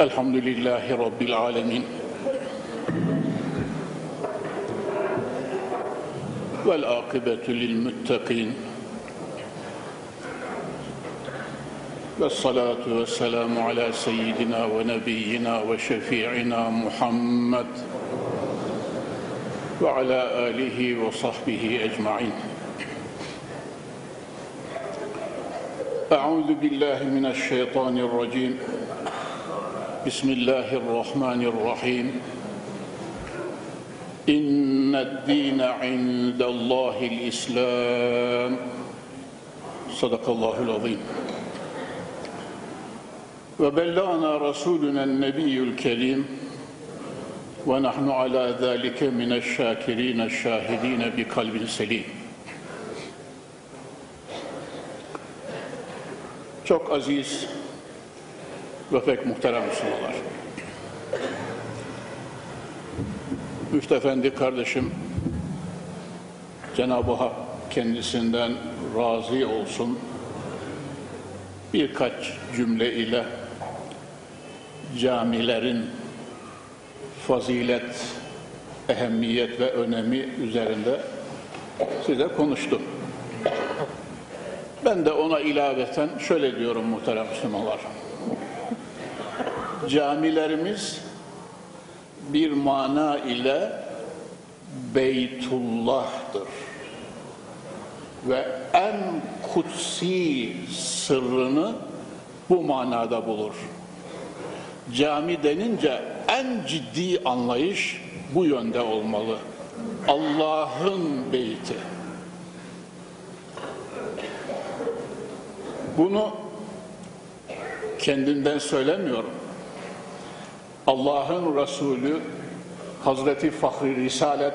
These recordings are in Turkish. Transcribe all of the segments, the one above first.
الحمد لله رب العالمين. والعاقبة للمتقين. والصلاة والسلام على سيدنا ونبينا وشفيعنا محمد وعلى آله وصحبه أجمعين. أعوذ بالله من الشيطان الرجيم. بسم الله الرحمن الرحيم إن الدين عند الله الإسلام صدق الله العظيم وبلغنا رسولنا النبي الكريم ونحن على ذلك من الشاكرين الشاهدين بقلب سليم Çok aziz ve pek muhterem Müslümanlar. Müftü Efendi kardeşim Cenab-ı Hak kendisinden razı olsun birkaç cümle ile camilerin fazilet, ehemmiyet ve önemi üzerinde size konuştu. Ben de ona ilaveten şöyle diyorum muhterem Müslümanlar. Camilerimiz bir mana ile Beytullah'tır. Ve en kutsi sırrını bu manada bulur. Cami denince en ciddi anlayış bu yönde olmalı. Allah'ın beyti. Bunu kendimden söylemiyorum. Allah'ın Resulü Hazreti Fahri Risalet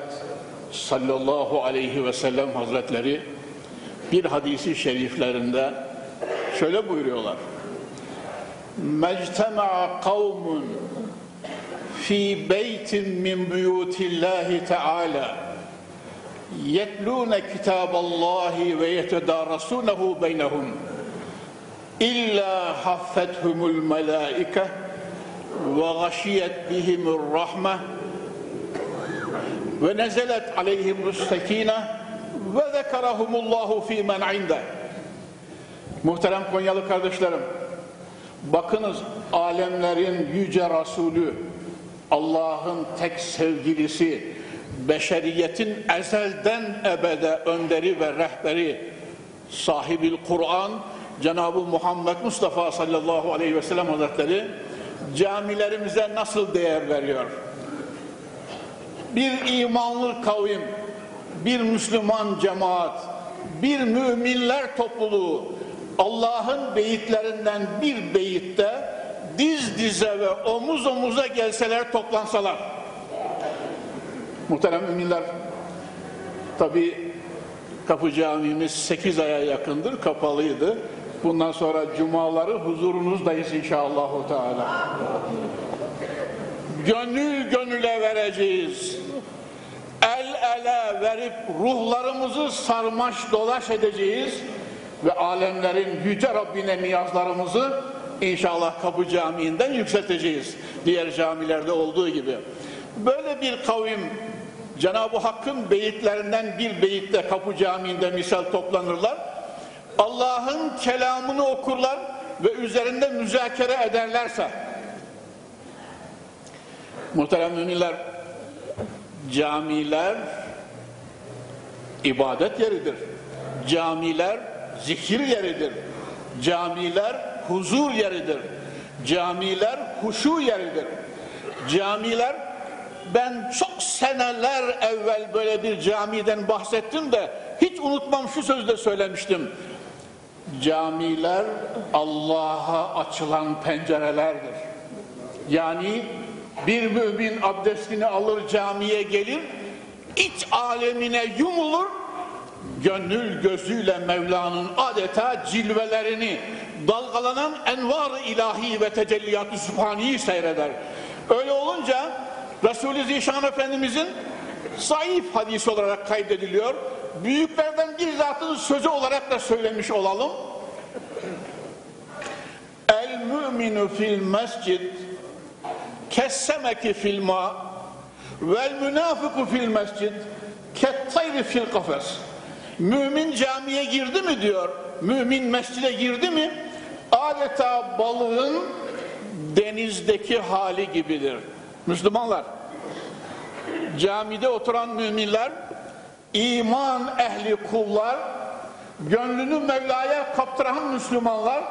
sallallahu aleyhi ve sellem Hazretleri bir hadisi şeriflerinde şöyle buyuruyorlar. Mectema'a kavmun fi beytin min buyutillahi teala yetlûne kitaballahi ve yetedârasûnehu beynehum illa haffethumul melâike bihimur rahme ve nezelet aleyhimus sekine ve zekerahumullahu fi men inde. Muhterem Konyalı kardeşlerim, bakınız alemlerin yüce Resulü, Allah'ın tek sevgilisi, beşeriyetin ezelden ebede önderi ve rehberi, sahibil Kur'an, Cenab-ı Muhammed Mustafa sallallahu aleyhi ve sellem hazretleri camilerimize nasıl değer veriyor? Bir imanlı kavim, bir Müslüman cemaat, bir müminler topluluğu Allah'ın beyitlerinden bir beyitte diz dize ve omuz omuza gelseler toplansalar. Muhterem müminler, tabi kapı camimiz 8 aya yakındır, kapalıydı. Bundan sonra cumaları huzurunuzdayız inşallah. Teala. Gönül gönüle vereceğiz. El ele verip ruhlarımızı sarmaş dolaş edeceğiz ve alemlerin yüce Rabbine niyazlarımızı inşallah Kapı Camii'nden yükselteceğiz. Diğer camilerde olduğu gibi. Böyle bir kavim Cenab-ı Hakk'ın beyitlerinden bir beyitte Kapı Camii'nde misal toplanırlar. Allah'ın kelamını okurlar ve üzerinde müzakere ederlerse muhterem müminler camiler ibadet yeridir. Camiler zikir yeridir. Camiler huzur yeridir. Camiler huşu yeridir. Camiler ben çok seneler evvel böyle bir camiden bahsettim de hiç unutmam şu sözde söylemiştim. Camiler Allah'a açılan pencerelerdir. Yani bir mümin abdestini alır camiye gelir, iç alemine yumulur, gönül gözüyle Mevla'nın adeta cilvelerini, dalgalanan envar ilahi ve tecelliyat-ı sübhaniyi seyreder. Öyle olunca Resul-i Zişan Efendimizin zayıf hadis olarak kaydediliyor. Büyüklerden bir zatın sözü olarak da söylemiş olalım. El müminu fil mescid kessemeki fil ma vel münafiku fil mescid kettayri fil kafes. Mümin camiye girdi mi diyor. Mümin mescide girdi mi adeta balığın denizdeki hali gibidir. Müslümanlar camide oturan müminler iman ehli kullar gönlünü Mevla'ya kaptıran Müslümanlar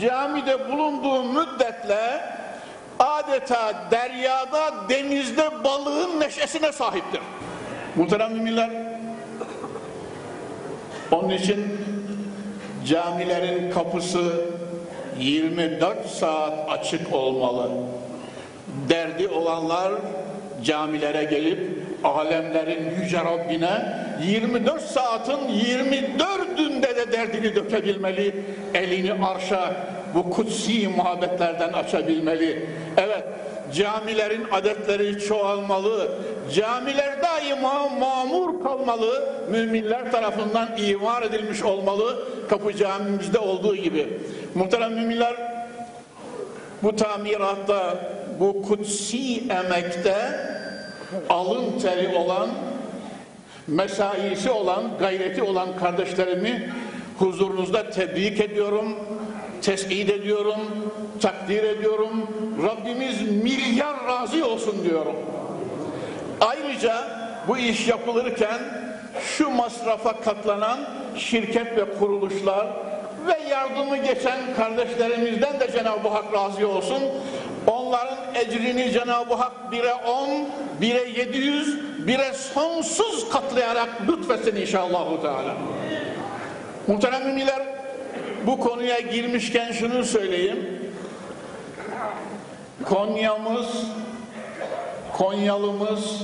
camide bulunduğu müddetle adeta deryada denizde balığın neşesine sahiptir. Muhterem müminler onun için camilerin kapısı 24 saat açık olmalı. Derdi olanlar camilere gelip alemlerin yüce Rabbine 24 saatin 24'ünde de derdini dökebilmeli. Elini arşa bu kutsi muhabbetlerden açabilmeli. Evet camilerin adetleri çoğalmalı. Camiler daima mamur kalmalı. Müminler tarafından imar edilmiş olmalı. Kapı camimizde olduğu gibi. Muhterem müminler bu tamiratta, bu kutsi emekte alın teri olan, mesaisi olan, gayreti olan kardeşlerimi huzurunuzda tebrik ediyorum, tespit ediyorum, takdir ediyorum. Rabbimiz milyar razı olsun diyorum. Ayrıca bu iş yapılırken şu masrafa katlanan şirket ve kuruluşlar ve yardımı geçen kardeşlerimizden de Cenab-ı Hak razı olsun. Onların ecrini Cenab-ı Hak bire on, bire yedi yüz, bire sonsuz katlayarak lütfetsin inşallah. Teala. Muhterem müminler bu konuya girmişken şunu söyleyeyim. Konya'mız, Konyalımız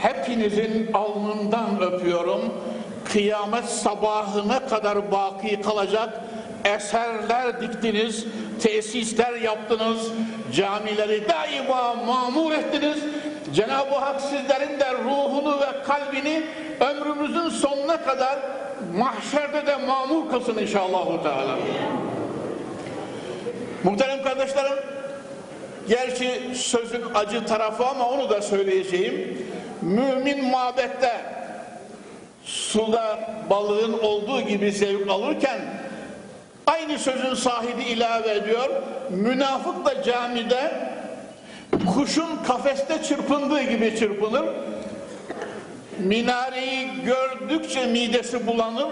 hepinizin alnından öpüyorum. Kıyamet sabahına kadar baki kalacak eserler diktiniz, tesisler yaptınız, camileri daima mamur ettiniz. Cenab-ı Hak sizlerin de ruhunu ve kalbini ömrümüzün sonuna kadar mahşerde de mamur kılsın inşallah. Teala. Muhterem kardeşlerim, gerçi sözün acı tarafı ama onu da söyleyeceğim. Mümin mabette suda balığın olduğu gibi zevk alırken aynı sözün sahibi ilave ediyor. Münafık da camide kuşun kafeste çırpındığı gibi çırpınır. Minareyi gördükçe midesi bulanır.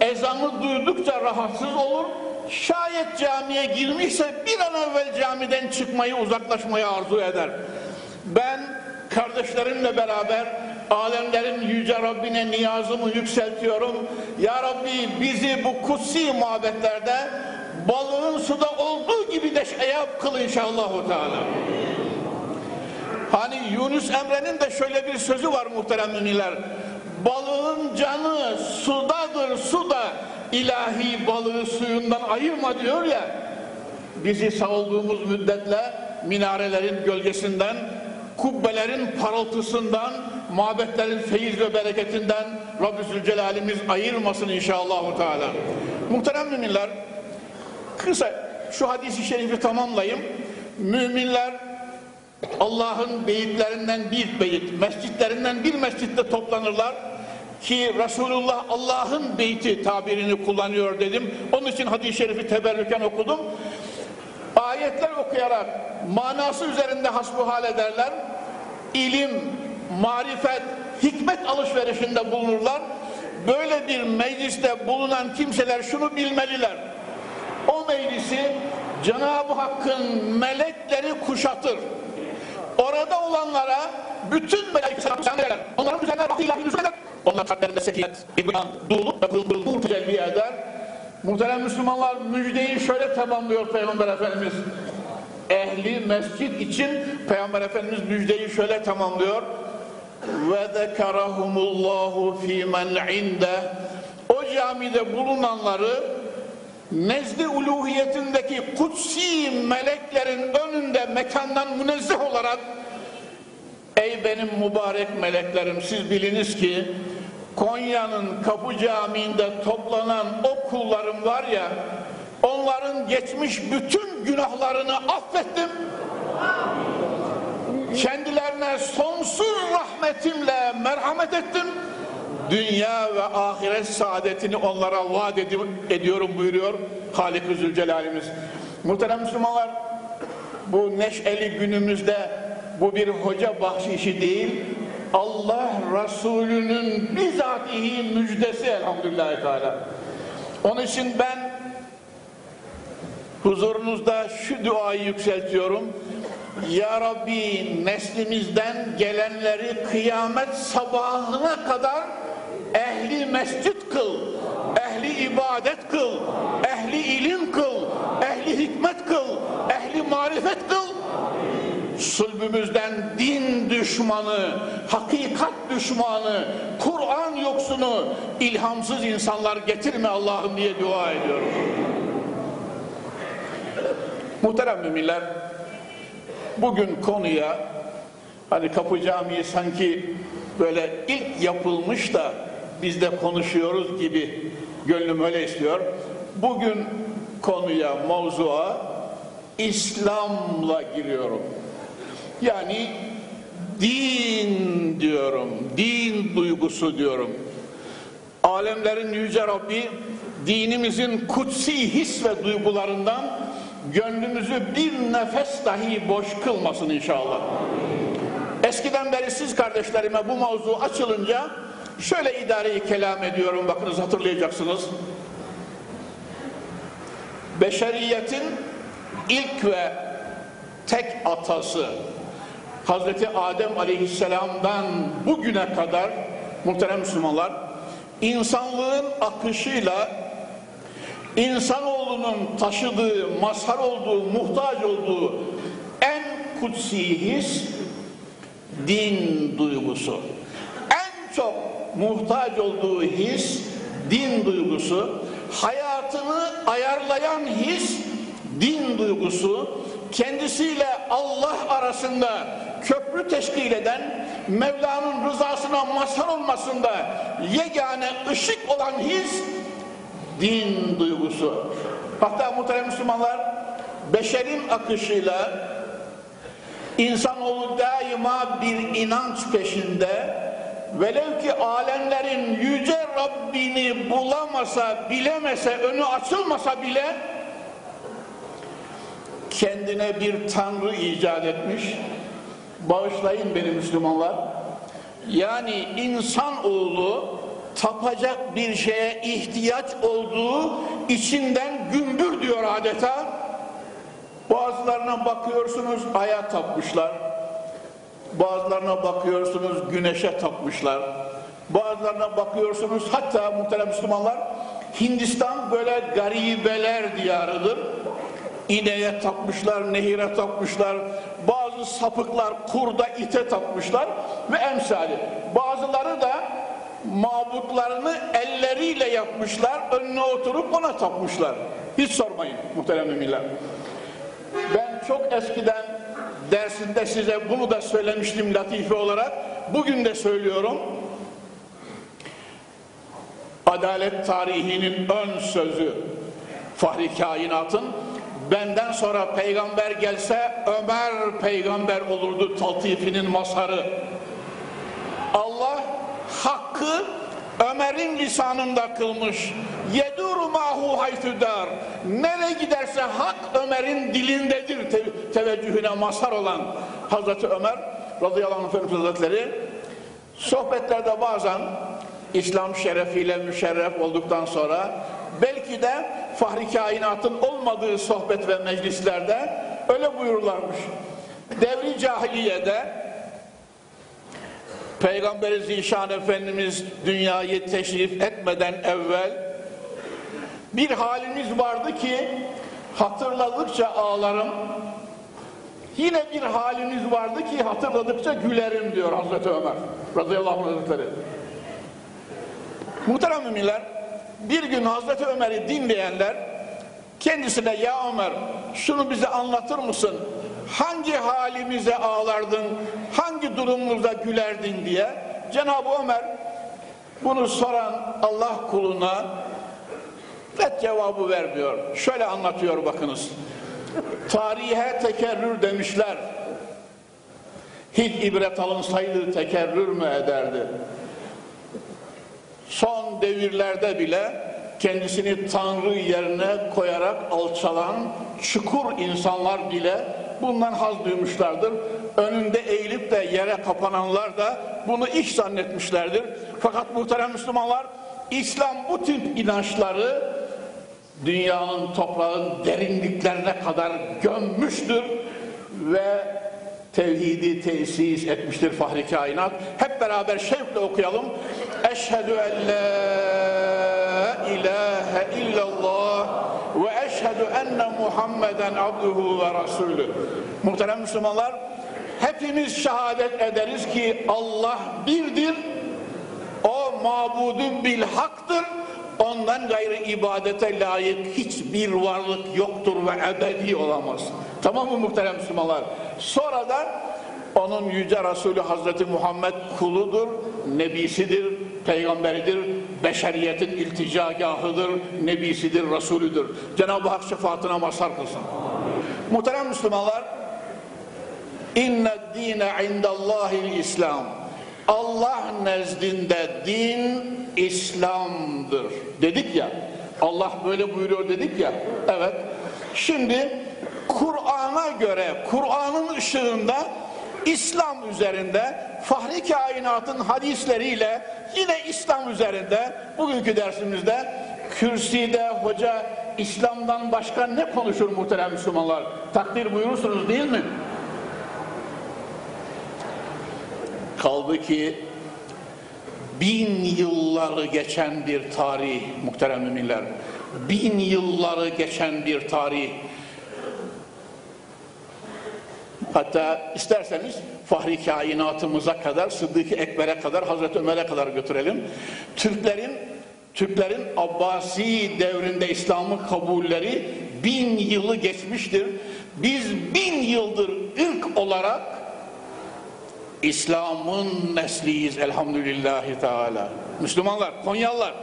Ezanı duydukça rahatsız olur. Şayet camiye girmişse bir an evvel camiden çıkmayı uzaklaşmayı arzu eder. Ben kardeşlerimle beraber alemlerin yüce Rabbine niyazımı yükseltiyorum. Ya Rabbi bizi bu kutsi muhabbetlerde balığın suda olduğu gibi de şeyap kıl inşallah. Teala. Hani Yunus Emre'nin de şöyle bir sözü var muhterem müminler. Balığın canı sudadır suda ilahi balığı suyundan ayırma diyor ya. Bizi sağ olduğumuz müddetle minarelerin gölgesinden, kubbelerin parıltısından, mabetlerin feyiz ve bereketinden Rabbi Zülcelal'imiz ayırmasın inşallah. Teala. Muhterem müminler, kısa şu hadisi şerifi tamamlayayım. Müminler Allah'ın beyitlerinden bir beyit, mescitlerinden bir mescitte toplanırlar ki Resulullah Allah'ın beyti tabirini kullanıyor dedim. Onun için hadis-i şerifi teberrüken okudum. Ayetler okuyarak manası üzerinde hasbuhal ederler. İlim, marifet, hikmet alışverişinde bulunurlar. Böyle bir mecliste bulunan kimseler şunu bilmeliler. O meclisi Cenab-ı Hakk'ın melekleri kuşatır. Orada olanlara bütün melek selamlar. Onların üzerine nüzul eder. Onlar kalplerinde sekinet, ibran, dululuk ve nur tecelli eder. Muhterem Müslümanlar müjdeyi şöyle tamamlıyor Peygamber Efendimiz. Ehli mescid için Peygamber Efendimiz müjdeyi şöyle tamamlıyor. Zekerahumullahu fi men inde. O camide bulunanları nezdi uluhiyetindeki kutsi meleklerin önünde mekandan münezzeh olarak ey benim mübarek meleklerim siz biliniz ki Konya'nın Kapı Camii'nde toplanan o kullarım var ya onların geçmiş bütün günahlarını affettim kendisine sonsuz rahmetimle merhamet ettim. Dünya ve ahiret saadetini onlara vaat ediyorum buyuruyor Halik-i Zülcelal'imiz. Muhterem Müslümanlar, bu neşeli günümüzde bu bir hoca bahşişi değil, Allah Resulü'nün bizatihi müjdesi elhamdülillahi teala. Onun için ben huzurunuzda şu duayı yükseltiyorum. Ya Rabbi neslimizden gelenleri kıyamet sabahına kadar ehli mescit kıl, ehli ibadet kıl, ehli ilim kıl, ehli hikmet kıl, ehli marifet kıl. Sulbümüzden din düşmanı, hakikat düşmanı, Kur'an yoksunu, ilhamsız insanlar getirme Allah'ım diye dua ediyorum. Muhterem müminler, bugün konuya hani Kapı Camii sanki böyle ilk yapılmış da biz de konuşuyoruz gibi gönlüm öyle istiyor. Bugün konuya, mevzua İslam'la giriyorum. Yani din diyorum, din duygusu diyorum. Alemlerin yüce Rabbi dinimizin kutsi his ve duygularından gönlümüzü bir nefes dahi boş kılmasın inşallah. Eskiden beri siz kardeşlerime bu mavzu açılınca şöyle idareyi kelam ediyorum bakınız hatırlayacaksınız. Beşeriyetin ilk ve tek atası Hazreti Adem Aleyhisselam'dan bugüne kadar muhterem Müslümanlar insanlığın akışıyla insanoğlunun taşıdığı, mazhar olduğu, muhtaç olduğu en kutsi his din duygusu. En çok muhtaç olduğu his din duygusu. Hayatını ayarlayan his din duygusu. Kendisiyle Allah arasında köprü teşkil eden Mevla'nın rızasına mazhar olmasında yegane ışık olan his din duygusu. Hatta muhterem Müslümanlar beşerin akışıyla insanoğlu daima bir inanç peşinde velev ki alemlerin yüce Rabbini bulamasa, bilemese, önü açılmasa bile kendine bir tanrı icat etmiş. Bağışlayın beni Müslümanlar. Yani insan oğlu tapacak bir şeye ihtiyaç olduğu içinden gümbür diyor adeta. Bazılarına bakıyorsunuz aya tapmışlar. Bazılarına bakıyorsunuz güneşe tapmışlar. Bazılarına bakıyorsunuz hatta muhterem Müslümanlar Hindistan böyle garibeler diyarıdır. İneğe tapmışlar, nehire tapmışlar, bazı sapıklar kurda ite tapmışlar ve emsali. Bazıları da mabutlarını elleriyle yapmışlar, önüne oturup ona tapmışlar. Hiç sormayın muhterem müminler. Ben çok eskiden dersinde size bunu da söylemiştim latife olarak. Bugün de söylüyorum. Adalet tarihinin ön sözü Fahri Kainat'ın benden sonra peygamber gelse Ömer peygamber olurdu taltifinin mazharı. Allah hakkı Ömer'in lisanında kılmış. Yeduru mahu haytüdar. Nere giderse hak Ömer'in dilindedir te teveccühüne mazhar olan Hazreti Ömer radıyallahu anh Efendimiz Hazretleri sohbetlerde bazen İslam şerefiyle müşerref olduktan sonra belki de fahri kainatın olmadığı sohbet ve meclislerde öyle buyururlarmış. Devri cahiliyede Peygamberi Zişan Efendimiz dünyayı teşrif etmeden evvel bir halimiz vardı ki hatırladıkça ağlarım. Yine bir halimiz vardı ki hatırladıkça gülerim diyor Hazreti Ömer radıyallahu anh Hazretleri. Muhterem müminler bir gün Hazreti Ömer'i dinleyenler kendisine ya Ömer şunu bize anlatır mısın? Hangi halimize ağlardın, hangi durumumuzda gülerdin diye Cenab-ı Ömer bunu soran Allah kuluna net cevabı vermiyor. Şöyle anlatıyor bakınız. Tarihe tekerrür demişler. Hiç ibret alınsaydı tekerrür mü ederdi? Son devirlerde bile kendisini Tanrı yerine koyarak alçalan çukur insanlar bile bundan haz duymuşlardır. Önünde eğilip de yere kapananlar da bunu iş zannetmişlerdir. Fakat muhterem Müslümanlar İslam bu tip inançları dünyanın toprağın derinliklerine kadar gömmüştür ve tevhidi tesis etmiştir Fahri Kainat. Hep beraber şevkle okuyalım. Eşhedü en la ilahe illallah enne Muhammeden abduhu ve rasulü. Muhterem Müslümanlar, hepimiz şehadet ederiz ki Allah birdir, o mabudun bil haktır, ondan gayrı ibadete layık hiçbir varlık yoktur ve ebedi olamaz. Tamam mı muhterem Müslümanlar? Sonra da onun yüce Resulü Hazreti Muhammed kuludur, nebisidir, peygamberidir, beşeriyetin ilticagahıdır, nebisidir, Resulüdür. Cenab-ı Hak şefaatine mazhar kılsın. Muhterem Müslümanlar, inne dine indallahil İslam. Allah nezdinde din İslam'dır. Dedik ya. Allah böyle buyuruyor dedik ya. Evet. Şimdi Kur'an'a göre, Kur'an'ın ışığında İslam üzerinde fahri kainatın hadisleriyle yine İslam üzerinde bugünkü dersimizde kürsüde hoca İslam'dan başka ne konuşur muhterem Müslümanlar? Takdir buyurursunuz değil mi? Kaldı ki bin yılları geçen bir tarih muhterem müminler. Bin yılları geçen bir tarih. Hatta isterseniz fahri kainatımıza kadar, Sıddık-ı Ekber'e kadar, Hazreti Ömer'e kadar götürelim. Türklerin Türklerin Abbasi devrinde İslam'ı kabulleri bin yılı geçmiştir. Biz bin yıldır ırk olarak İslam'ın nesliyiz elhamdülillahi teala. Müslümanlar, Konyalılar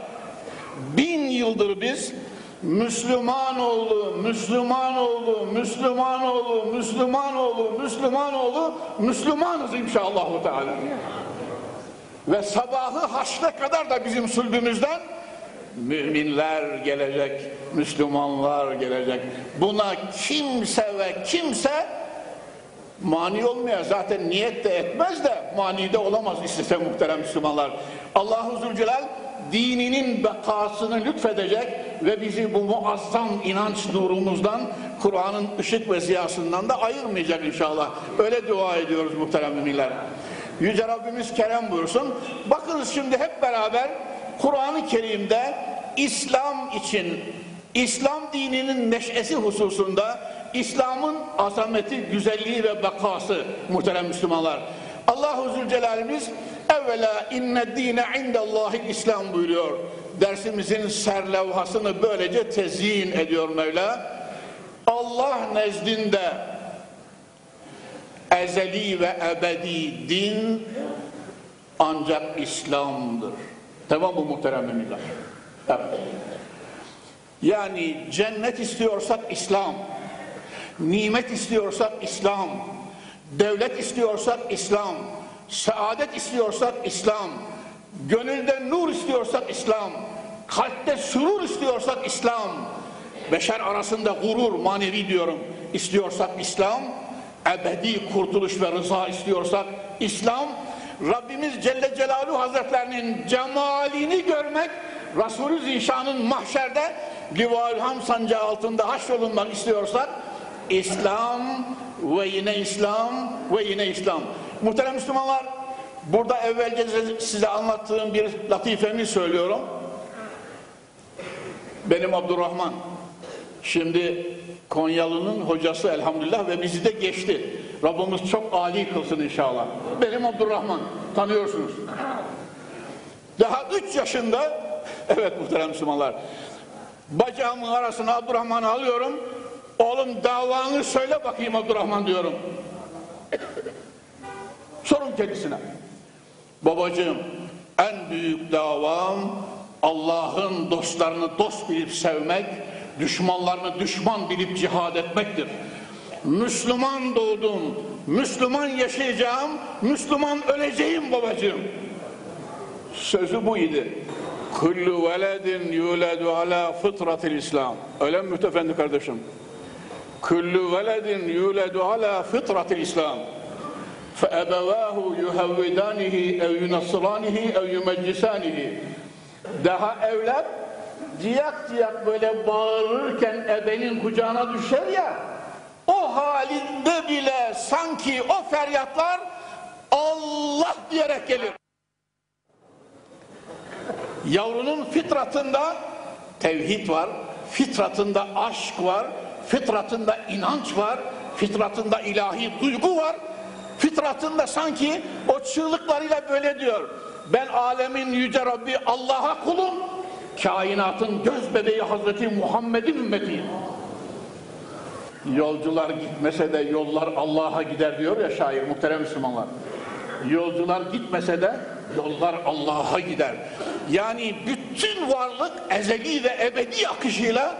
bin yıldır biz Müslüman oğlu, Müslüman oğlu, Müslüman oğlu, Müslüman oğlu, Müslüman oğlu, Müslümanız inşallah teala. Ve sabahı haşre kadar da bizim sulbümüzden müminler gelecek, Müslümanlar gelecek. Buna kimse ve kimse mani olmaya zaten niyet de etmez de mani de olamaz istese muhterem Müslümanlar. Allahu Zülcelal dininin bekasını lütfedecek ve bizi bu muazzam inanç nurumuzdan Kur'an'ın ışık ve ziyasından da ayırmayacak inşallah. Öyle dua ediyoruz muhterem müminler. Yüce Rabbimiz kerem buyursun. Bakınız şimdi hep beraber Kur'an-ı Kerim'de İslam için İslam dininin neşesi hususunda İslam'ın azameti, güzelliği ve bekası muhterem Müslümanlar. Allahu Zülcelal'imiz evvela inne dine indallahi İslam buyuruyor. Dersimizin serlevhasını böylece tezyin ediyor Mevla. Allah nezdinde ezeli ve ebedi din ancak İslam'dır. Tamam mı muhterem müminler? Evet. Yani cennet istiyorsak İslam, nimet istiyorsak İslam, devlet istiyorsak İslam, saadet istiyorsak İslam, gönülde nur istiyorsak İslam, kalpte surur istiyorsak İslam, beşer arasında gurur, manevi diyorum, istiyorsak İslam, ebedi kurtuluş ve rıza istiyorsak İslam, Rabbimiz Celle Celaluhu Hazretlerinin cemalini görmek, Resulü Zişan'ın mahşerde Livaül Ham sancağı altında haşrolunmak istiyorsak İslam ve yine İslam ve yine İslam. Muhterem Müslümanlar burada evvelce size anlattığım bir latifemi söylüyorum. Benim Abdurrahman. Şimdi Konyalı'nın hocası elhamdülillah ve bizi de geçti. Rabbimiz çok âli kılsın inşallah. Benim Abdurrahman. Tanıyorsunuz. Daha üç yaşında evet muhterem Müslümanlar bacağımın arasına Abdurrahman'ı alıyorum. Oğlum davanı söyle bakayım Abdurrahman diyorum. Sorun kendisine. Babacığım en büyük davam Allah'ın dostlarını dost bilip sevmek, düşmanlarını düşman bilip cihad etmektir. Müslüman doğdum, Müslüman yaşayacağım, Müslüman öleceğim babacığım. Sözü bu idi. Kullu veledin yuledu ala fıtratil İslam. Öyle mi mütefendi kardeşim? Kullu veledin yuledu ala fıtratil İslam. فَأَبَوَاهُ يُهَوِّدَانِهِ اَوْ يُنَصِّرَانِهِ اَوْ يُمَجِّسَانِهِ Daha evlat ciyak ciyak böyle bağırırken ebenin kucağına düşer ya o halinde bile sanki o feryatlar Allah diyerek gelir. Yavrunun fitratında tevhid var, fitratında aşk var, fitratında inanç var, fitratında ilahi duygu var, fitratında sanki o çığlıklarıyla böyle diyor. Ben alemin yüce Rabbi Allah'a kulum, kainatın göz bebeği Hazreti Muhammed'in ümmetiyim. Yolcular gitmese de yollar Allah'a gider diyor ya şair muhterem Müslümanlar. Yolcular gitmese de yollar Allah'a gider. Yani bütün varlık ezeli ve ebedi akışıyla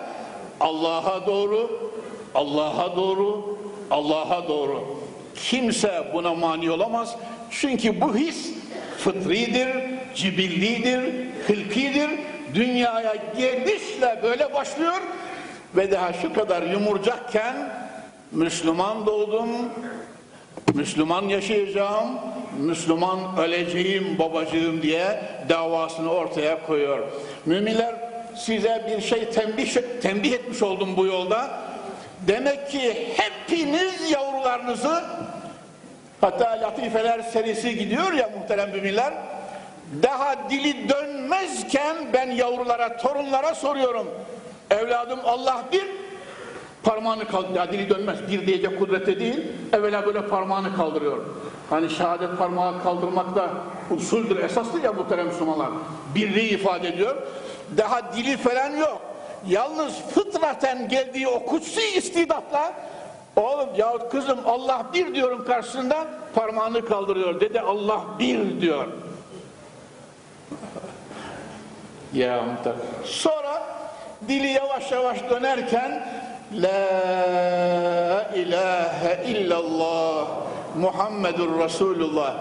Allah'a doğru, Allah'a doğru, Allah'a doğru. Kimse buna mani olamaz. Çünkü bu his fıtridir, cibillidir, hılkidir. Dünyaya gelişle böyle başlıyor ve daha şu kadar yumurcakken Müslüman doğdum, Müslüman yaşayacağım, Müslüman öleceğim babacığım diye davasını ortaya koyuyor. Müminler size bir şey tembih, tembih etmiş oldum bu yolda. Demek ki hepiniz yavrularınızı hatta latifeler serisi gidiyor ya muhterem müminler daha dili dönmezken ben yavrulara, torunlara soruyorum. Evladım Allah bir parmağını kaldır. Dili dönmez. Bir diyecek kudrette değil. Evvela böyle parmağını kaldırıyor. Hani şehadet parmağı kaldırmak da usuldür, esastır ya muhterem Müslümanlar. Birliği ifade ediyor. Daha dili falan yok. Yalnız fıtraten geldiği o kutsi istidatla oğlum ya kızım Allah bir diyorum karşısında parmağını kaldırıyor. Dede Allah bir diyor. ya. Sonra dili yavaş yavaş dönerken La ilahe illallah Muhammedur Resulullah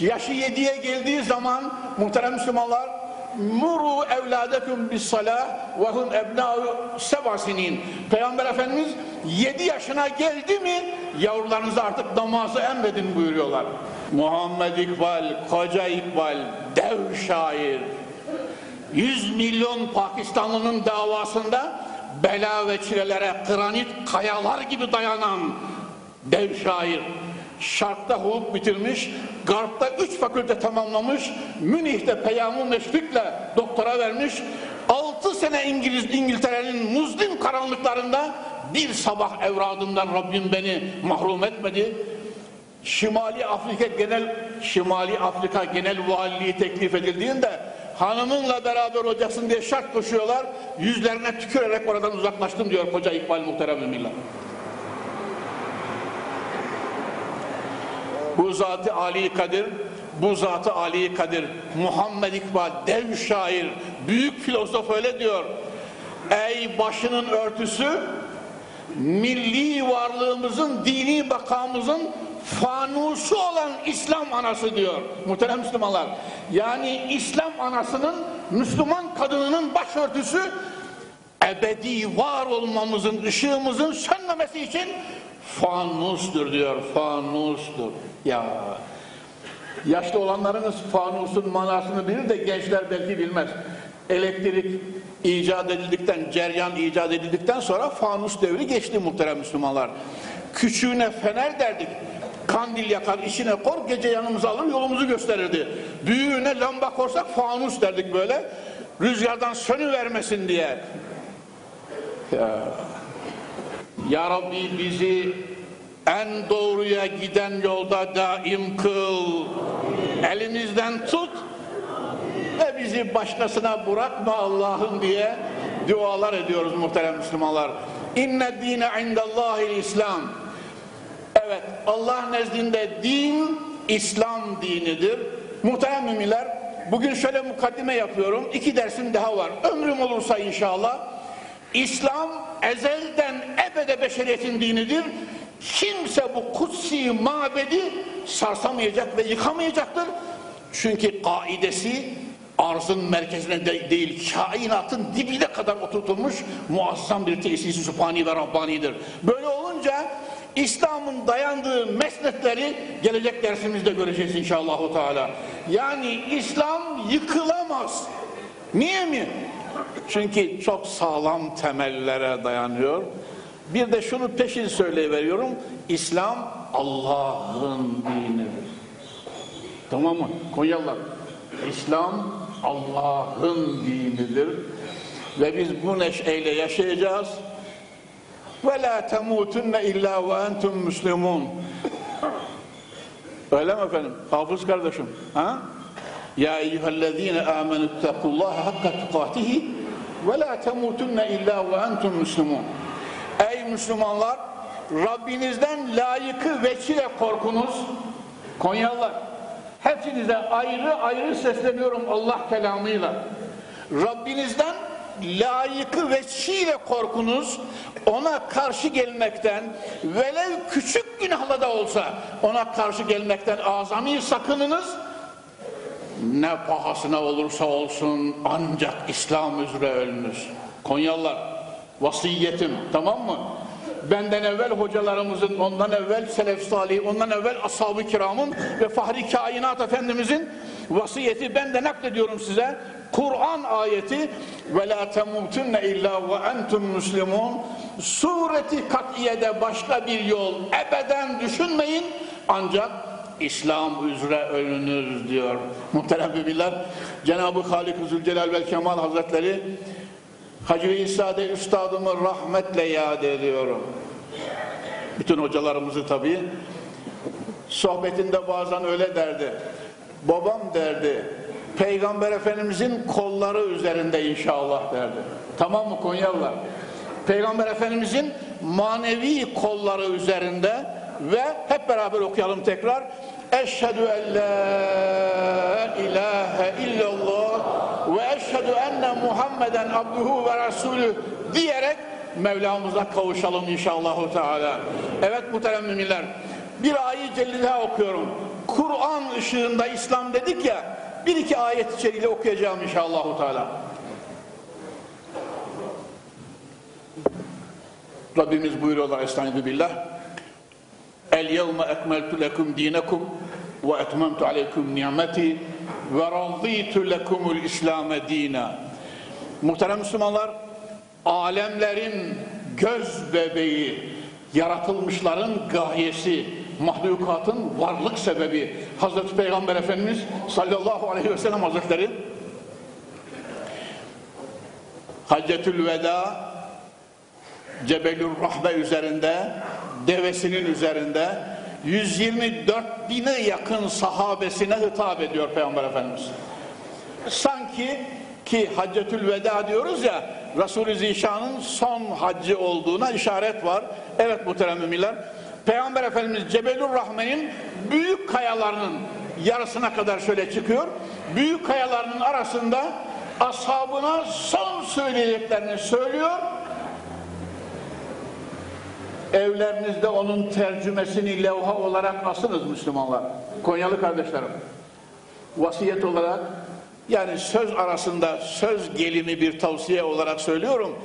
yaşı yediye geldiği zaman muhterem Müslümanlar muru evladekum bis salah ve hum ebna'u sebasinin Peygamber Efendimiz yedi yaşına geldi mi yavrularınızı artık namazı emredin buyuruyorlar. Muhammed İkbal, Koca İkbal dev şair. 100 milyon Pakistanlının davasında bela ve çilelere granit kayalar gibi dayanan dev şair. Şarkta hukuk bitirmiş, Garp'ta üç fakülte tamamlamış, Münih'te peyamı meşrikle doktora vermiş, altı sene İngiliz İngiltere'nin muzlim karanlıklarında bir sabah evradından Rabbim beni mahrum etmedi. Şimali Afrika Genel Şimali Afrika Genel Valiliği teklif edildiğinde hanımınla beraber olacaksın diye şart koşuyorlar. Yüzlerine tükürerek oradan uzaklaştım diyor koca İkbal muhterem müminler. Bu zatı Ali Kadir, bu zatı Ali Kadir, Muhammed İkbal, dev şair, büyük filozof öyle diyor. Ey başının örtüsü, milli varlığımızın, dini bakamızın fanusu olan İslam anası diyor muhterem Müslümanlar. Yani İslam anasının Müslüman kadınının başörtüsü ebedi var olmamızın, ışığımızın sönmemesi için fanustur diyor, fanustur. Ya yaşlı olanlarınız fanusun manasını bilir de gençler belki bilmez. Elektrik icat edildikten, ceryan icat edildikten sonra fanus devri geçti muhterem Müslümanlar. Küçüğüne fener derdik kandil yakar içine kor gece yanımıza alır yolumuzu gösterirdi. Büyüğüne lamba korsak fanus derdik böyle. Rüzgardan sönü vermesin diye. Ya. ya Rabbi bizi en doğruya giden yolda daim kıl. Elimizden tut ve bizi başkasına bırakma Allah'ım diye dualar ediyoruz muhterem Müslümanlar. İnne dine indallahil İslam. Evet Allah nezdinde din İslam dinidir. Muhterem müminler bugün şöyle mukaddime yapıyorum. İki dersim daha var. Ömrüm olursa inşallah. İslam ezelden ebede beşeriyetin dinidir. Kimse bu kutsi mabedi sarsamayacak ve yıkamayacaktır. Çünkü kaidesi arzın merkezine de değil, kainatın dibine kadar oturtulmuş muazzam bir tesisi sübhani ve Rabbani'dir. Böyle olunca İslam'ın dayandığı mesnetleri gelecek dersimizde göreceğiz inşallah. Teala. Yani İslam yıkılamaz. Niye mi? Çünkü çok sağlam temellere dayanıyor. Bir de şunu peşin söyleyiveriyorum. İslam Allah'ın dinidir. Tamam mı? Konyalılar. İslam Allah'ın dinidir. Ve biz bu neşeyle yaşayacağız. Ve la temutunne illa ve entum muslimun. Öyle mi efendim? Hafız kardeşim. Ha? Ya eyyühellezine amenü ittakullaha hakka tukatihi ve la temutunne illa ve entum muslimun. Müslümanlar Rabbinizden layıkı veçile korkunuz. Konyalılar hepinize ayrı ayrı sesleniyorum Allah kelamıyla. Rabbinizden layıkı veçile korkunuz ona karşı gelmekten velev küçük günahla da olsa ona karşı gelmekten azami sakınınız ne pahasına olursa olsun ancak İslam üzere ölünüz. Konyalılar vasiyetim tamam mı? Benden evvel hocalarımızın, ondan evvel selef salih, ondan evvel ashab-ı kiramın ve fahri kainat efendimizin vasiyeti ben de naklediyorum size. Kur'an ayeti ve la temutunne illa ve entum muslimun sureti katiyede başka bir yol ebeden düşünmeyin ancak İslam üzere ölünür diyor. Muhterem müminler, Cenab-ı Halik Zülcelal ve Kemal Hazretleri Hacı İsa'de üstadımı rahmetle yad ediyorum. Bütün hocalarımızı tabii. Sohbetinde bazen öyle derdi. Babam derdi, Peygamber Efendimizin kolları üzerinde inşallah derdi. Tamam mı Konyalılar? Peygamber Efendimizin manevi kolları üzerinde ve hep beraber okuyalım tekrar. Eşhedü en la ilahe illallah eşhedü enne Muhammeden abduhu ve resulü diyerek Mevlamıza kavuşalım inşallah Teala. Evet muhterem müminler. Bir ayet celil daha okuyorum. Kur'an ışığında İslam dedik ya. Bir iki ayet içeriğiyle okuyacağım inşallah Teala. Rabbimiz buyuruyorlar Estaizu billah. El yevme ekmeltu lekum dinekum ve etmemtu aleykum nimeti ve razıytu lekumul İslam'e dina. Muhterem Müslümanlar, alemlerin göz bebeği, yaratılmışların gayesi, mahlukatın varlık sebebi Hazreti Peygamber Efendimiz sallallahu aleyhi ve sellem Hazretleri Haccetül Veda Cebelül Rahbe üzerinde devesinin üzerinde 124 bine yakın sahabesine hitap ediyor Peygamber Efendimiz. Sanki ki Haccetül Veda diyoruz ya Resulü Zişan'ın son haccı olduğuna işaret var. Evet muhterem müminler. Peygamber Efendimiz Cebelül Rahme'nin büyük kayalarının yarısına kadar şöyle çıkıyor. Büyük kayalarının arasında ashabına son söyleyeceklerini söylüyor evlerinizde onun tercümesini levha olarak asınız Müslümanlar. Konyalı kardeşlerim. Vasiyet olarak yani söz arasında söz gelimi bir tavsiye olarak söylüyorum.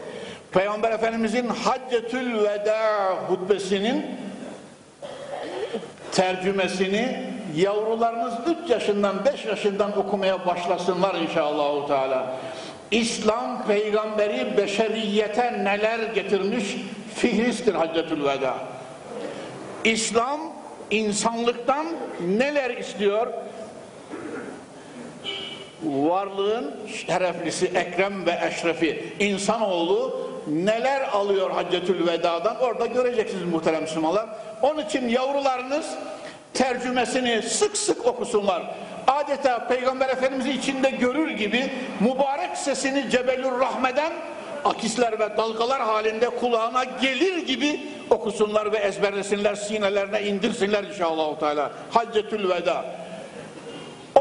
Peygamber Efendimizin Haccetül Veda hutbesinin tercümesini yavrularınız 3 yaşından 5 yaşından okumaya başlasınlar inşallah Teala. İslam peygamberi beşeriyete neler getirmiş fihristir Haccetül Veda. İslam insanlıktan neler istiyor? Varlığın şereflisi, ekrem ve eşrefi insanoğlu neler alıyor Haccetül Veda'dan orada göreceksiniz muhterem Müslümanlar. Onun için yavrularınız tercümesini sık sık okusunlar. Adeta Peygamber Efendimiz'i içinde görür gibi mübarek sesini Cebelur Rahme'den akisler ve dalgalar halinde kulağına gelir gibi okusunlar ve ezberlesinler, sinelerine indirsinler inşallah Teala. Haccetül Veda.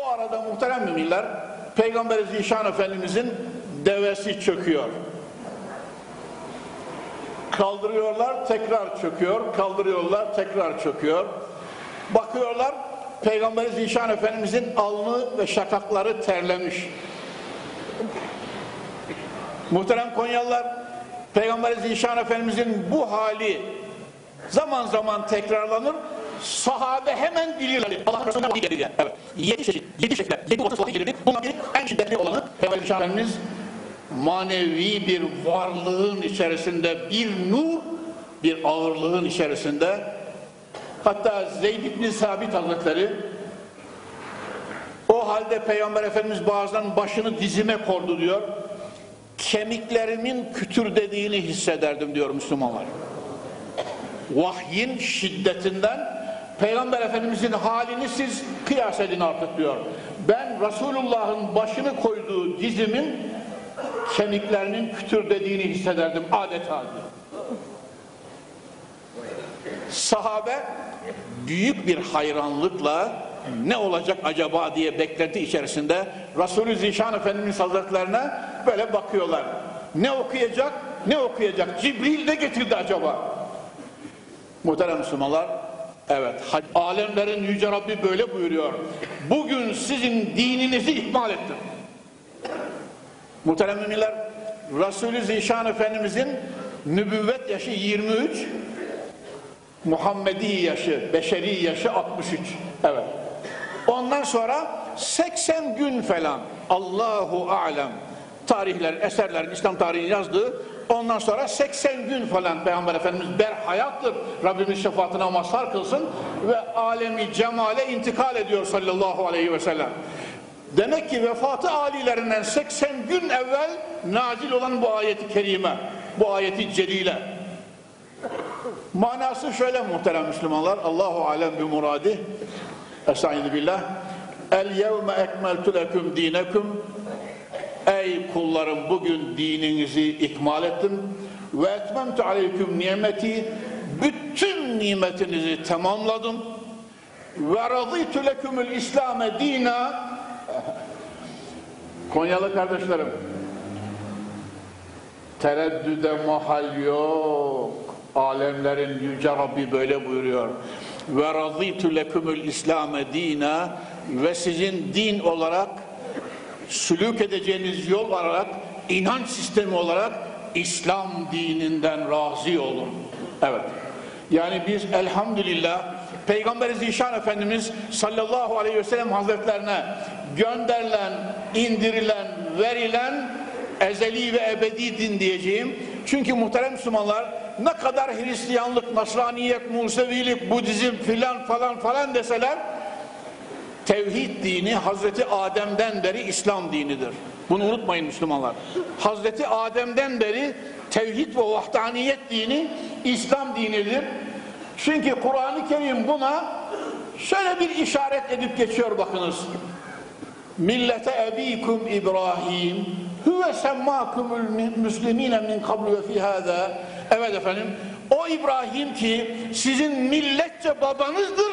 O arada muhterem müminler Peygamber Zişan Efendimizin devesi çöküyor. Kaldırıyorlar, tekrar çöküyor, kaldırıyorlar, tekrar çöküyor. Bakıyorlar, Peygamber Zişan Efendimizin alnı ve şakakları terlemiş. Muhterem Konyalılar, Peygamber Zişan Efendimizin bu hali zaman zaman tekrarlanır. Sahabe hemen bilirler. Allah Resulü'ne vahiy geldi Evet. Yedi çeşit, yedi şekilde, yedi vakit vahiy gelirdi. Bunlar biri en şiddetli olanı Peygamber Zişan Efendimiz manevi bir varlığın içerisinde bir nur, bir ağırlığın içerisinde hatta Zeyd ibn Sabit Hazretleri o halde Peygamber Efendimiz bazen başını dizime kordu diyor. Kemiklerimin kütür dediğini hissederdim diyor Müslümanlar. Vahyin şiddetinden Peygamber Efendimizin halini siz kıyas edin artık diyor. Ben Resulullah'ın başını koyduğu dizimin kemiklerinin kütür dediğini hissederdim adeta diyor. Sahabe büyük bir hayranlıkla ne olacak acaba diye beklenti içerisinde Resulü Zişan Efendimiz Hazretlerine böyle bakıyorlar. Ne okuyacak, ne okuyacak? Cibril ne getirdi acaba? Muhterem Müslümanlar, evet, alemlerin Yüce Rabbi böyle buyuruyor. Bugün sizin dininizi ihmal ettim. Muhterem müminler, Resulü Zişan Efendimizin nübüvvet yaşı 23, Muhammedi yaşı, beşeri yaşı 63. Evet. Ondan sonra 80 gün falan Allahu alem tarihler, eserlerin İslam tarihini yazdığı ondan sonra 80 gün falan Peygamber Efendimiz berhayattır. Rabbimiz şefaatine mazhar kılsın ve alemi cemale intikal ediyor sallallahu aleyhi ve sellem. Demek ki vefatı alilerinden 80 gün evvel nazil olan bu ayeti kerime, bu ayeti celile. Manası şöyle muhterem Müslümanlar. Allahu alem bi muradi. Estaizu billah. El yevme ekmeltu leküm dinekum. Ey kullarım bugün dininizi ikmal ettim. Ve etmemtu aleyküm nimeti. Bütün nimetinizi tamamladım. Ve razıytu lekümül İslam'e dina. Konyalı kardeşlerim. Tereddüde mahal yok. Alemlerin yüce Rabbi böyle buyuruyor. Ve razıytu lekümül İslam'e dina ve sizin din olarak sülük edeceğiniz yol olarak inanç sistemi olarak İslam dininden razı olun. Evet. Yani biz elhamdülillah Peygamber Zişan Efendimiz sallallahu aleyhi ve sellem hazretlerine gönderilen, indirilen, verilen ezeli ve ebedi din diyeceğim. Çünkü muhterem Müslümanlar ne kadar Hristiyanlık, Nasraniyet, Musevilik, Budizm filan falan falan deseler tevhid dini Hazreti Adem'den beri İslam dinidir. Bunu unutmayın Müslümanlar. Hazreti Adem'den beri tevhid ve vahdaniyet dini İslam dinidir. Çünkü Kur'an-ı Kerim buna şöyle bir işaret edip geçiyor bakınız. Millete ebikum İbrahim huve semmakumul müslimine min kablu ve fi hâzâ Evet efendim o İbrahim ki sizin milletçe babanızdır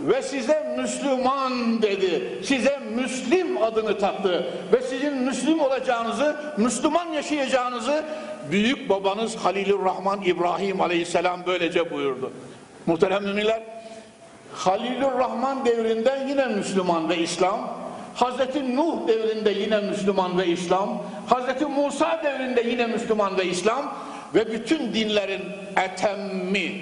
ve size Müslüman dedi. Size Müslim adını taktı. Ve sizin Müslim olacağınızı, Müslüman yaşayacağınızı büyük babanız Halilur Rahman İbrahim Aleyhisselam böylece buyurdu. Muhterem müminler, Halilur Rahman devrinde yine Müslüman ve İslam, Hazreti Nuh devrinde yine Müslüman ve İslam, Hazreti Musa devrinde yine Müslüman ve İslam ve bütün dinlerin etemmi,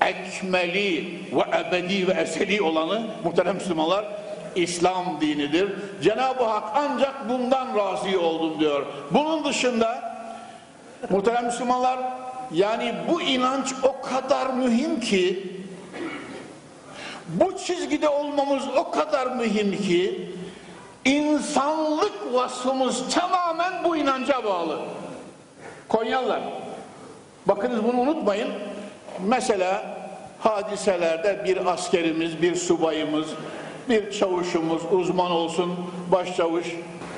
ekmeli ve ebedi ve eseli olanı muhterem Müslümanlar İslam dinidir. Cenab-ı Hak ancak bundan razı oldum diyor. Bunun dışında muhterem Müslümanlar yani bu inanç o kadar mühim ki bu çizgide olmamız o kadar mühim ki insanlık vasfımız tamamen bu inanca bağlı. Konyalılar bakınız bunu unutmayın. Mesela hadiselerde bir askerimiz, bir subayımız, bir çavuşumuz, uzman olsun, başçavuş,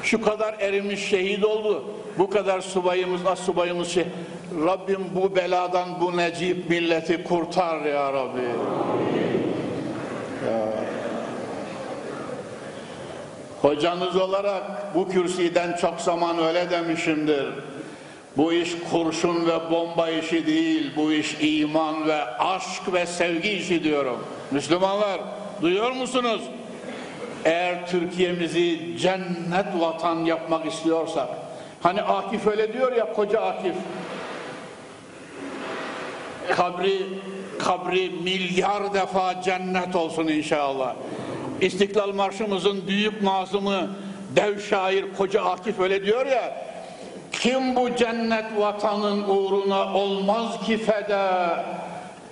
şu kadar erimiş şehit oldu, bu kadar subayımız, as subayımız şey. Rabbim bu beladan bu necip milleti kurtar ya Rabbi. Hocanız olarak bu kürsüden çok zaman öyle demişimdir. Bu iş kurşun ve bomba işi değil, bu iş iman ve aşk ve sevgi işi diyorum. Müslümanlar, duyuyor musunuz? Eğer Türkiye'mizi cennet vatan yapmak istiyorsak, hani Akif öyle diyor ya koca Akif, kabri kabri milyar defa cennet olsun inşallah. İstiklal Marşımızın büyük nazımı dev şair Koca Akif öyle diyor ya kim bu cennet vatanın uğruna olmaz ki feda?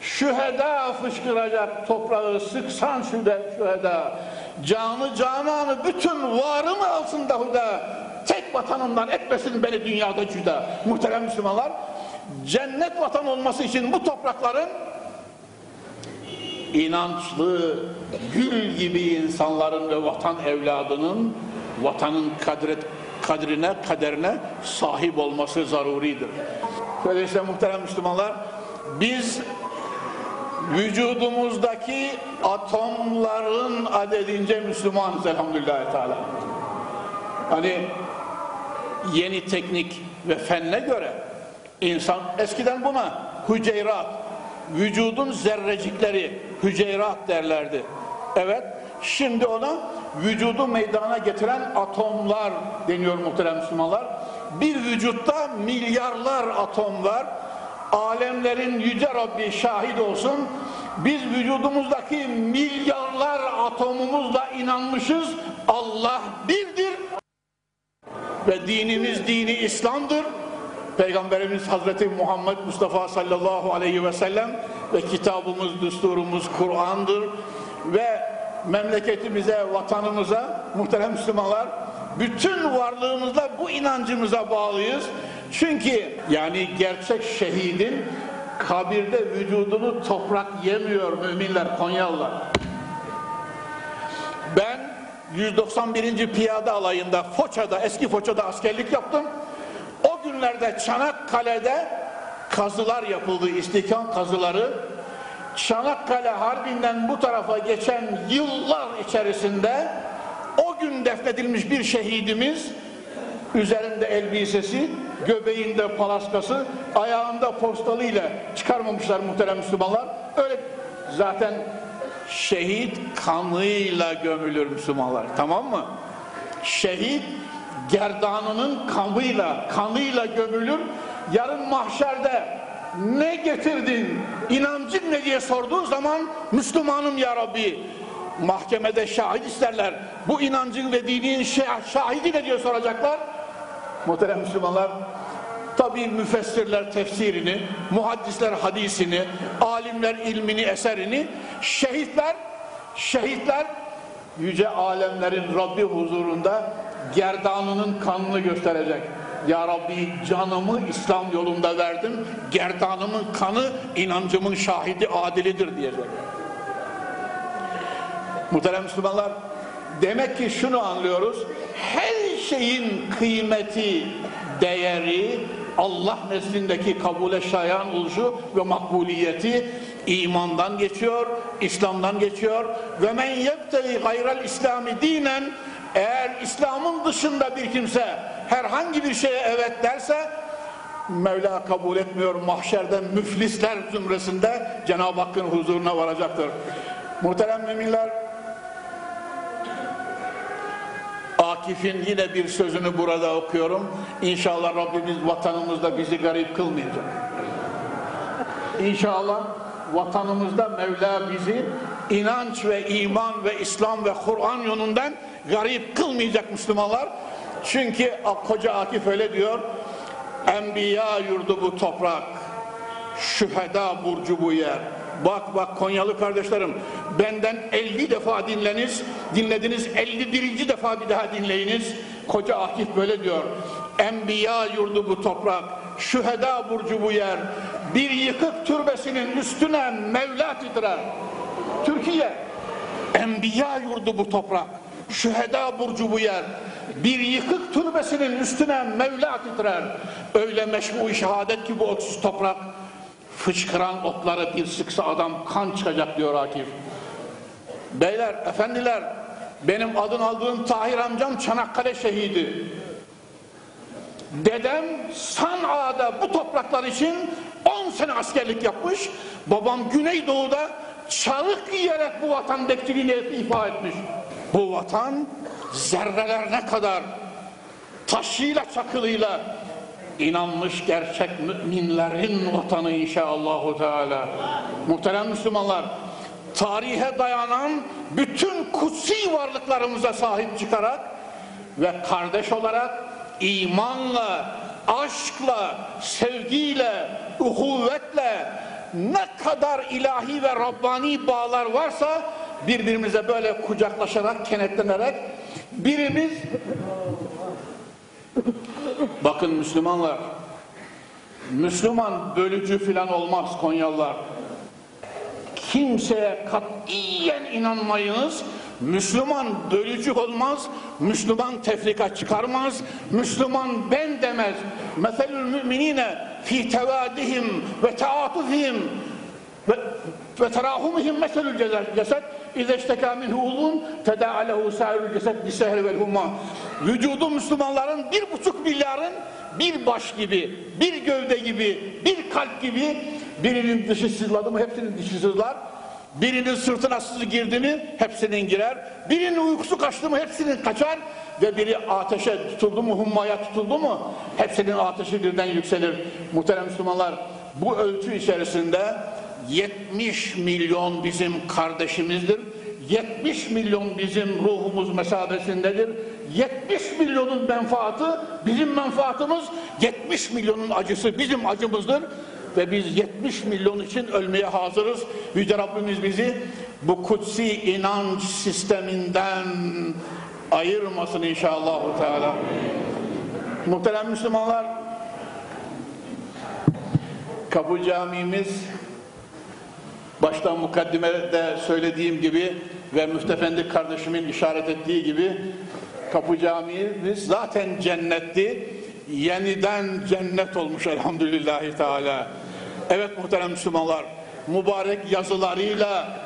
Şüheda fışkıracak toprağı sıksan şüheda. Canı cananı bütün varımı alsın dahuda tek vatanımdan etmesin beni dünyada cüda. Muhterem Müslümanlar cennet vatan olması için bu toprakların inançlı, gül gibi insanların ve vatan evladının vatanın kadret, kadrine, kaderine sahip olması zaruridir. Öyleyse muhterem Müslümanlar, biz vücudumuzdaki atomların adedince Müslümanız elhamdülillah Teala. Hani yeni teknik ve fenne göre insan eskiden buna hüceyrat, vücudun zerrecikleri hüceyrat derlerdi. Evet, şimdi ona vücudu meydana getiren atomlar deniyor muhterem Müslümanlar. Bir vücutta milyarlar atom var. Alemlerin yüce Rabbi şahit olsun. Biz vücudumuzdaki milyarlar atomumuzla inanmışız. Allah birdir ve dinimiz dini İslam'dır. Peygamberimiz Hazreti Muhammed Mustafa sallallahu aleyhi ve sellem ve kitabımız, düsturumuz Kur'an'dır ve memleketimize, vatanımıza muhterem Müslümanlar bütün varlığımızla bu inancımıza bağlıyız. Çünkü yani gerçek şehidin kabirde vücudunu toprak yemiyor müminler Konyalılar. Ben 191. Piyade Alayı'nda Foça'da, eski Foça'da askerlik yaptım. O günlerde Çanakkale'de kazılar yapıldı, istihkam kazıları. Çanakkale Harbi'nden bu tarafa geçen yıllar içerisinde o gün defnedilmiş bir şehidimiz üzerinde elbisesi, göbeğinde palaskası, ayağında postalı ile çıkarmamışlar muhterem Müslümanlar. Öyle zaten şehit kanıyla gömülür Müslümanlar. Tamam mı? Şehit gerdanının kanıyla, kanıyla gömülür. Yarın mahşerde ne getirdin, inancın ne diye sorduğun zaman Müslümanım ya Rabbi. Mahkemede şahit isterler. Bu inancın ve dinin şahidi ne diye soracaklar. Muhterem Müslümanlar, tabi müfessirler tefsirini, muhaddisler hadisini, alimler ilmini, eserini, şehitler, şehitler yüce alemlerin Rabbi huzurunda gerdanının kanını gösterecek. Ya Rabbi canımı İslam yolunda verdim, gerdanımın kanı inancımın şahidi adilidir diyecek. Muhterem Müslümanlar, demek ki şunu anlıyoruz, her şeyin kıymeti, değeri, Allah nezdindeki kabule şayan oluşu ve makbuliyeti imandan geçiyor, İslam'dan geçiyor. Ve men yebtegi gayral İslami dinen eğer İslam'ın dışında bir kimse herhangi bir şeye evet derse Mevla kabul etmiyor mahşerde müflisler zümresinde Cenab-ı Hakk'ın huzuruna varacaktır. Muhterem müminler Akif'in yine bir sözünü burada okuyorum. İnşallah Rabbimiz vatanımızda bizi garip kılmayacak. İnşallah vatanımızda Mevla bizi inanç ve iman ve İslam ve Kur'an yönünden garip kılmayacak Müslümanlar. Çünkü koca Akif öyle diyor. Enbiya yurdu bu toprak. Şüheda burcu bu yer. Bak bak Konyalı kardeşlerim benden 50 defa dinleniz, dinlediniz 51. defa bir daha dinleyiniz. Koca Akif böyle diyor. Enbiya yurdu bu toprak, şüheda burcu bu yer. Bir yıkık türbesinin üstüne Mevla titrer. Türkiye, enbiya yurdu bu toprak, şüheda burcu bu yer. Bir yıkık türbesinin üstüne Mevla titrer. Öyle meşbu şehadet ki bu otsuz toprak fışkıran otları bir sıksa adam kan çıkacak diyor Akif. Beyler, efendiler, benim adın aldığım Tahir amcam Çanakkale şehidi. Dedem San'a'da bu topraklar için 10 sene askerlik yapmış. Babam Güneydoğu'da çarık giyerek bu vatan bekçiliğini ifa etmiş. Bu vatan zerrelerine kadar taşıyla çakılıyla inanmış gerçek müminlerin vatanı inşallahü teala. Muhterem Müslümanlar, tarihe dayanan bütün kutsi varlıklarımıza sahip çıkarak ve kardeş olarak imanla, aşkla, sevgiyle, uhuvvetle ne kadar ilahi ve Rabbani bağlar varsa birbirimize böyle kucaklaşarak, kenetlenerek birimiz bakın Müslümanlar Müslüman bölücü filan olmaz Konyalılar. Kimseye katiyen inanmayınız. Müslüman bölücü olmaz, Müslüman tefrika çıkarmaz, Müslüman ben demez. Meselül müminine fi tevadihim ve taatufihim ve, ve terahumihim meselül ceset İze işteka minhu ulun teda'alehu sâirül ceset bisehri vel humma. Vücudu Müslümanların bir buçuk milyarın bir baş gibi, bir gövde gibi, bir kalp gibi birinin dışı sızladı mı hepsinin dışı sızlar Birinin sırtına sızı girdi mi hepsinin girer. Birinin uykusu kaçtı mı hepsinin kaçar. Ve biri ateşe tutuldu mu, hummaya tutuldu mu hepsinin ateşi birden yükselir. Muhterem Müslümanlar bu ölçü içerisinde 70 milyon bizim kardeşimizdir. 70 milyon bizim ruhumuz mesabesindedir. 70 milyonun menfaatı bizim menfaatımız, 70 milyonun acısı bizim acımızdır ve biz 70 milyon için ölmeye hazırız. Yüce Rabbimiz bizi bu kutsi inanç sisteminden ayırmasın inşallah. Teala. Muhterem Müslümanlar, Kapı Camimiz baştan mukaddimede söylediğim gibi ve Müftefendi kardeşimin işaret ettiği gibi Kapı Camimiz zaten cennetti. Yeniden cennet olmuş elhamdülillahi teala. Evet muhterem Müslümanlar, mübarek yazılarıyla,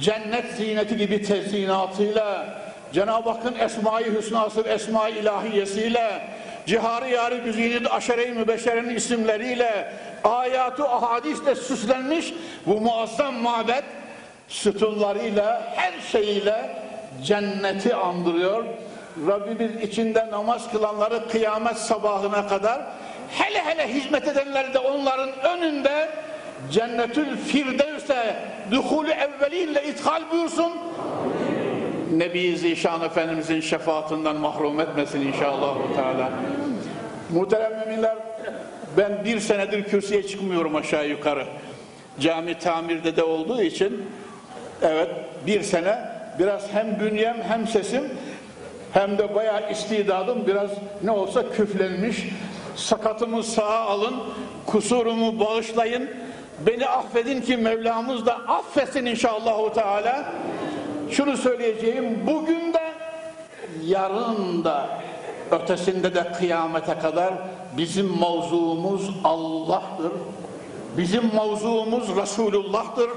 cennet ziyneti gibi tezyinatıyla, Cenab-ı Hakk'ın Esma-i Hüsnası ve Esma-i İlahiyesiyle, Cihari Yari Güzini Aşere-i Mübeşşere'nin isimleriyle, ayatı ahadisle süslenmiş bu muazzam mabet, sütunlarıyla, her şeyiyle cenneti andırıyor. Rabbimiz içinde namaz kılanları kıyamet sabahına kadar hele hele hizmet edenleri de onların önünde cennetül firdevse duhulü evvelinle ithal buyursun. Nebi Zişan Efendimizin şefaatinden mahrum etmesin inşallah. Teala. Muhterem müminler ben bir senedir kürsüye çıkmıyorum aşağı yukarı. Cami tamirde de olduğu için evet bir sene biraz hem bünyem hem sesim hem de bayağı istidadım biraz ne olsa küflenmiş sakatımı sağa alın, kusurumu bağışlayın, beni affedin ki Mevlamız da affetsin inşallah Teala. Şunu söyleyeceğim, bugün de yarın da ötesinde de kıyamete kadar bizim mavzuumuz Allah'tır. Bizim mavzuumuz Resulullah'tır.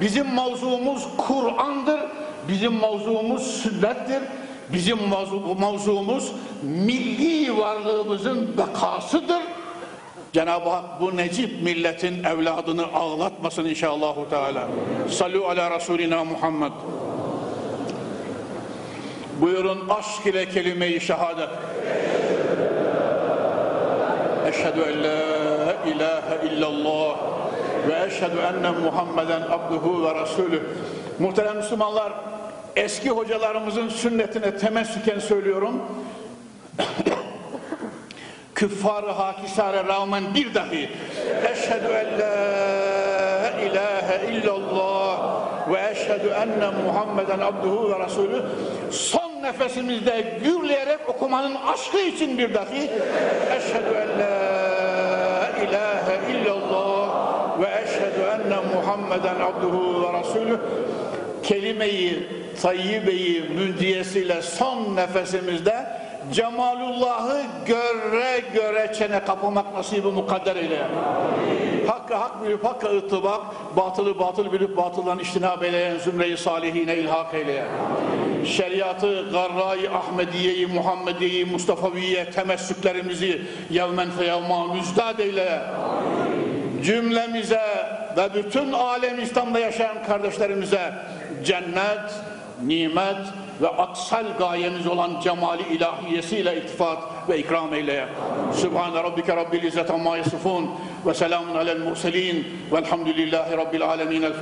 Bizim mavzuumuz Kur'an'dır. Bizim mavzuumuz sünnettir. Bizim mavzuumuz milli varlığımızın bekasıdır. Cenab-ı Hak bu necip milletin evladını ağlatmasın inşallah. Teala. Sallu ala Resulina Muhammed. Buyurun aşk ile kelime-i şehadet. Eşhedü en la ilahe illallah ve eşhedü enne Muhammeden abduhu ve resulü. Muhterem Müslümanlar, eski hocalarımızın sünnetine temessüken söylüyorum. Küffar-ı hakisare rağmen bir dahi eşhedü en la ilahe illallah ve eşhedü enne Muhammeden abduhu ve resulü son nefesimizde gürleyerek okumanın aşkı için bir dahi eşhedü en la ilahe illallah ve eşhedü enne Muhammeden abduhu ve resulü kelimeyi tayyibeyi mündiyesiyle son nefesimizde Cemalullah'ı göre göre çene kapamak nasibi mukadder eyle. Hakkı hak bilip hakka ıttıbak, batılı batıl bilip batıldan iştinab eyleyen zümre-i salihine ilhak eyle. Şeriatı, garra-i Ahmediye'yi, Muhammediye'yi, Mustafaviye temessüklerimizi yevmen feyevma müzdad eyle. Cümlemize ve bütün alem İslam'da yaşayan kardeşlerimize cennet, nimet ve aksal gayemiz olan cemali ilahiyesiyle iltifat ve ikram eyle. Sübhane Rabbike Rabbil İzzet Amma Yasifun ve selamun alel murselin velhamdülillahi Rabbil Alemin. El